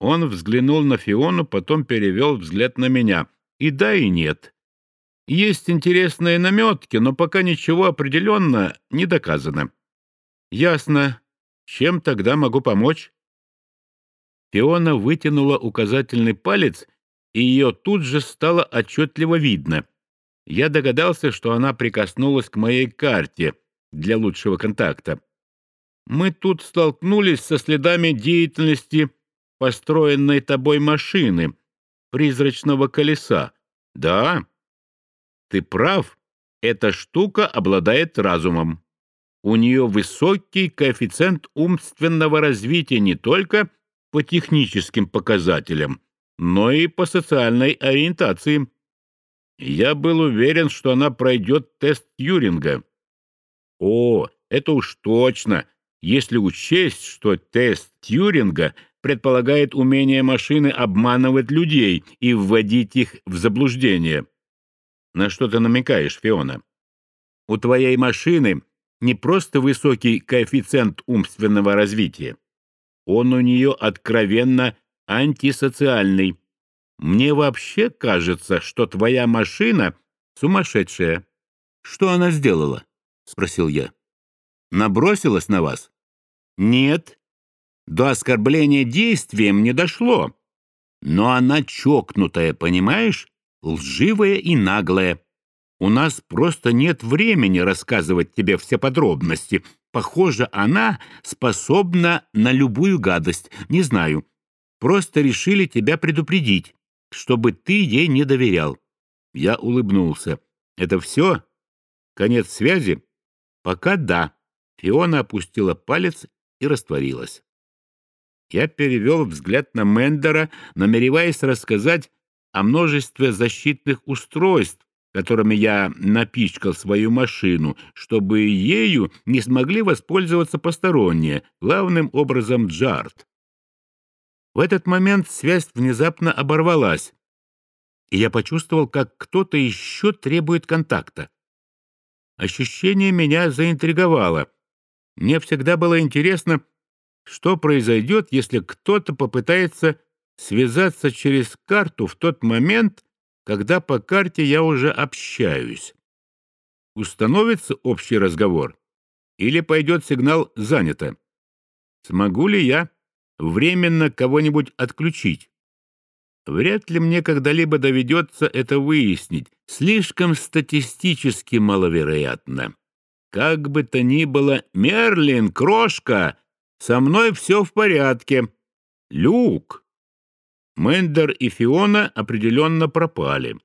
Он взглянул на Фиону, потом перевел взгляд на меня. И да, и нет. Есть интересные наметки, но пока ничего определенно не доказано. Ясно. Чем тогда могу помочь? Фиона вытянула указательный палец, и ее тут же стало отчетливо видно. Я догадался, что она прикоснулась к моей карте для лучшего контакта. Мы тут столкнулись со следами деятельности построенной тобой машины, призрачного колеса. Да, ты прав, эта штука обладает разумом. У нее высокий коэффициент умственного развития не только по техническим показателям, но и по социальной ориентации. Я был уверен, что она пройдет тест Тьюринга. О, это уж точно, если учесть, что тест Тьюринга предполагает умение машины обманывать людей и вводить их в заблуждение. На что ты намекаешь, Фиона? У твоей машины не просто высокий коэффициент умственного развития. Он у нее откровенно антисоциальный. Мне вообще кажется, что твоя машина сумасшедшая. Что она сделала? Спросил я. Набросилась на вас? Нет. До оскорбления действием не дошло. Но она чокнутая, понимаешь? Лживая и наглая. У нас просто нет времени рассказывать тебе все подробности. Похоже, она способна на любую гадость. Не знаю. Просто решили тебя предупредить, чтобы ты ей не доверял. Я улыбнулся. Это все? Конец связи? Пока да. Фиона опустила палец и растворилась. Я перевел взгляд на Мендера, намереваясь рассказать о множестве защитных устройств, которыми я напичкал свою машину, чтобы ею не смогли воспользоваться посторонние, главным образом Джарт. В этот момент связь внезапно оборвалась, и я почувствовал, как кто-то еще требует контакта. Ощущение меня заинтриговало. Мне всегда было интересно, что произойдет, если кто-то попытается связаться через карту в тот момент, когда по карте я уже общаюсь. Установится общий разговор или пойдет сигнал «занято»? Смогу ли я временно кого-нибудь отключить? Вряд ли мне когда-либо доведется это выяснить. Слишком статистически маловероятно. Как бы то ни было, Мерлин, крошка, со мной все в порядке. Люк. Мендер и Фиона определенно пропали.